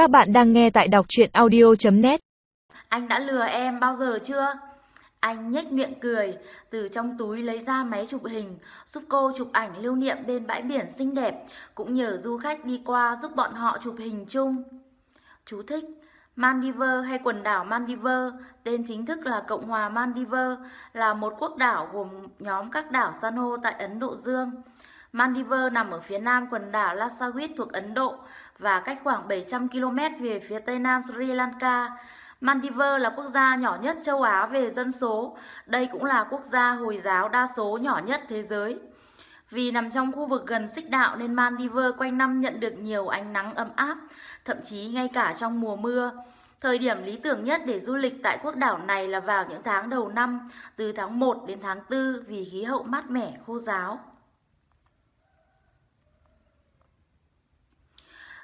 Các bạn đang nghe tại đọc chuyện audio.net Anh đã lừa em bao giờ chưa? Anh nhếch miệng cười, từ trong túi lấy ra máy chụp hình, giúp cô chụp ảnh lưu niệm bên bãi biển xinh đẹp, cũng nhờ du khách đi qua giúp bọn họ chụp hình chung. Chú thích Maldives hay quần đảo Maldives, tên chính thức là Cộng hòa Maldives, là một quốc đảo gồm nhóm các đảo san hô tại Ấn Độ Dương. Maldives nằm ở phía nam quần đảo Lasawit thuộc Ấn Độ và cách khoảng 700 km về phía tây nam Sri Lanka. Maldives là quốc gia nhỏ nhất châu Á về dân số. Đây cũng là quốc gia Hồi giáo đa số nhỏ nhất thế giới. Vì nằm trong khu vực gần xích đạo nên Maldives quanh năm nhận được nhiều ánh nắng ấm áp, thậm chí ngay cả trong mùa mưa. Thời điểm lý tưởng nhất để du lịch tại quốc đảo này là vào những tháng đầu năm, từ tháng 1 đến tháng 4 vì khí hậu mát mẻ, khô giáo.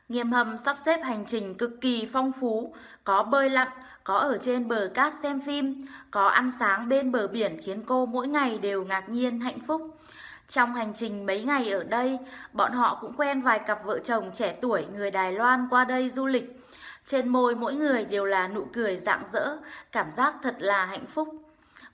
Nghiêm hầm sắp xếp hành trình cực kỳ phong phú, có bơi lặn, có ở trên bờ cát xem phim, có ăn sáng bên bờ biển khiến cô mỗi ngày đều ngạc nhiên hạnh phúc. Trong hành trình mấy ngày ở đây, bọn họ cũng quen vài cặp vợ chồng trẻ tuổi người Đài Loan qua đây du lịch. Trên môi mỗi người đều là nụ cười rạng rỡ, cảm giác thật là hạnh phúc.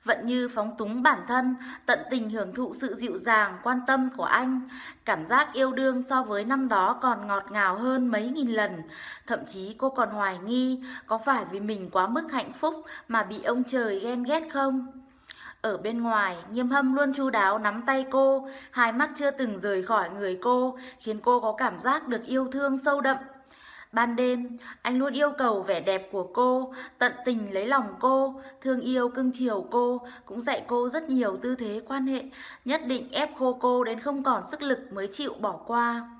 Vận như phóng túng bản thân, tận tình hưởng thụ sự dịu dàng, quan tâm của anh. Cảm giác yêu đương so với năm đó còn ngọt ngào hơn mấy nghìn lần. Thậm chí cô còn hoài nghi có phải vì mình quá mức hạnh phúc mà bị ông trời ghen ghét không? Ở bên ngoài, nghiêm hâm luôn chu đáo nắm tay cô, hai mắt chưa từng rời khỏi người cô, khiến cô có cảm giác được yêu thương sâu đậm. Ban đêm, anh luôn yêu cầu vẻ đẹp của cô, tận tình lấy lòng cô, thương yêu cưng chiều cô, cũng dạy cô rất nhiều tư thế quan hệ, nhất định ép khô cô đến không còn sức lực mới chịu bỏ qua.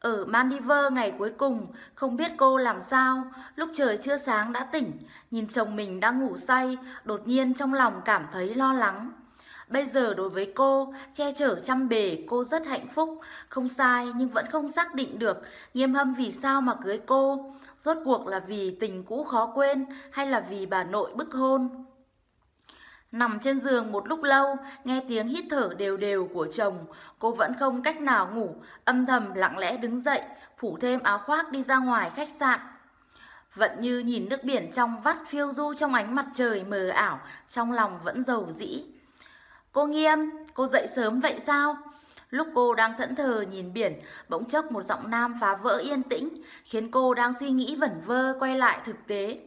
Ở Maldives ngày cuối cùng, không biết cô làm sao, lúc trời chưa sáng đã tỉnh, nhìn chồng mình đang ngủ say, đột nhiên trong lòng cảm thấy lo lắng. Bây giờ đối với cô, che chở chăm bề cô rất hạnh phúc, không sai nhưng vẫn không xác định được nghiêm hâm vì sao mà cưới cô. Rốt cuộc là vì tình cũ khó quên hay là vì bà nội bức hôn. Nằm trên giường một lúc lâu, nghe tiếng hít thở đều đều của chồng, cô vẫn không cách nào ngủ, âm thầm lặng lẽ đứng dậy, phủ thêm áo khoác đi ra ngoài khách sạn. vẫn như nhìn nước biển trong vắt phiêu du trong ánh mặt trời mờ ảo, trong lòng vẫn giàu dĩ. Cô Nghiêm, cô dậy sớm vậy sao? Lúc cô đang thẫn thờ nhìn biển, bỗng chốc một giọng nam phá vỡ yên tĩnh, khiến cô đang suy nghĩ vẩn vơ quay lại thực tế.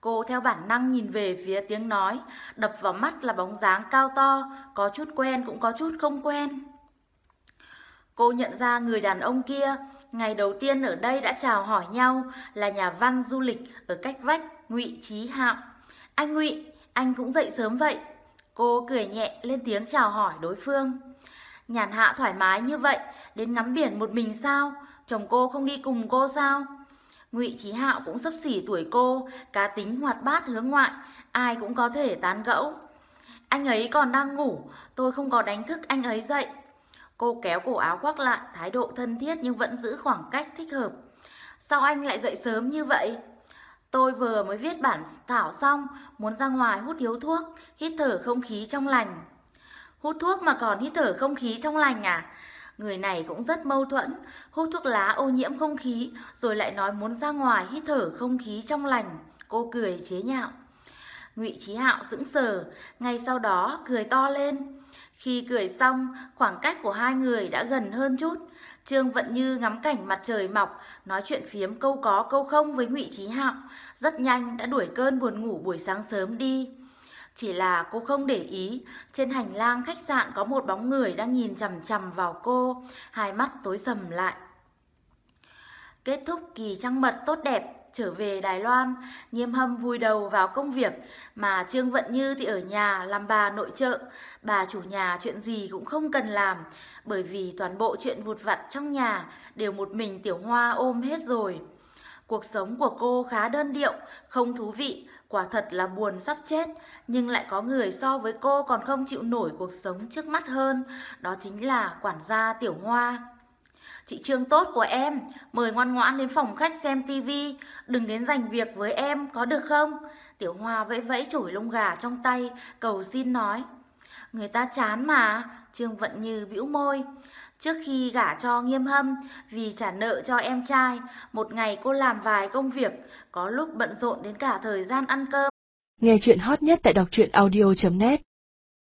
Cô theo bản năng nhìn về phía tiếng nói, đập vào mắt là bóng dáng cao to, có chút quen cũng có chút không quen. Cô nhận ra người đàn ông kia, ngày đầu tiên ở đây đã chào hỏi nhau là nhà văn du lịch ở cách vách Ngụy Chí Hạo. Anh Ngụy, anh cũng dậy sớm vậy. Cô cười nhẹ lên tiếng chào hỏi đối phương. Nhàn hạ thoải mái như vậy, đến ngắm biển một mình sao? Chồng cô không đi cùng cô sao? Ngụy Chí Hạo cũng sắp xỉ tuổi cô, cá tính hoạt bát hướng ngoại, ai cũng có thể tán gẫu. Anh ấy còn đang ngủ, tôi không có đánh thức anh ấy dậy. Cô kéo cổ áo khoác lại, thái độ thân thiết nhưng vẫn giữ khoảng cách thích hợp. Sao anh lại dậy sớm như vậy? Tôi vừa mới viết bản thảo xong, muốn ra ngoài hút điếu thuốc, hít thở không khí trong lành. Hút thuốc mà còn hít thở không khí trong lành à? Người này cũng rất mâu thuẫn, hút thuốc lá ô nhiễm không khí, rồi lại nói muốn ra ngoài hít thở không khí trong lành. Cô cười chế nhạo. Ngụy Chí Hạo sững sờ, ngay sau đó cười to lên. Khi cười xong, khoảng cách của hai người đã gần hơn chút. Trương Vận Như ngắm cảnh mặt trời mọc, nói chuyện phiếm câu có câu không với Ngụy Chí Hạo, rất nhanh đã đuổi cơn buồn ngủ buổi sáng sớm đi. Chỉ là cô không để ý, trên hành lang khách sạn có một bóng người đang nhìn chằm chằm vào cô, hai mắt tối sầm lại. Kết thúc kỳ trăng mật tốt đẹp, trở về Đài Loan, Nghiêm Hâm vui đầu vào công việc, mà Trương Vận Như thì ở nhà làm bà nội trợ, bà chủ nhà chuyện gì cũng không cần làm, bởi vì toàn bộ chuyện vụt vặt trong nhà đều một mình Tiểu Hoa ôm hết rồi. Cuộc sống của cô khá đơn điệu, không thú vị, quả thật là buồn sắp chết, nhưng lại có người so với cô còn không chịu nổi cuộc sống trước mắt hơn, đó chính là quản gia Tiểu Hoa. Chị Trương tốt của em, mời ngoan ngoãn đến phòng khách xem tivi, đừng đến giành việc với em, có được không? Tiểu Hoa vẫy vẫy chổi lông gà trong tay, cầu xin nói. Người ta chán mà, Trương Vận Như bĩu môi. Trước khi gả cho nghiêm hâm, vì trả nợ cho em trai, một ngày cô làm vài công việc, có lúc bận rộn đến cả thời gian ăn cơm. Nghe chuyện hot nhất tại đọc truyện audio.net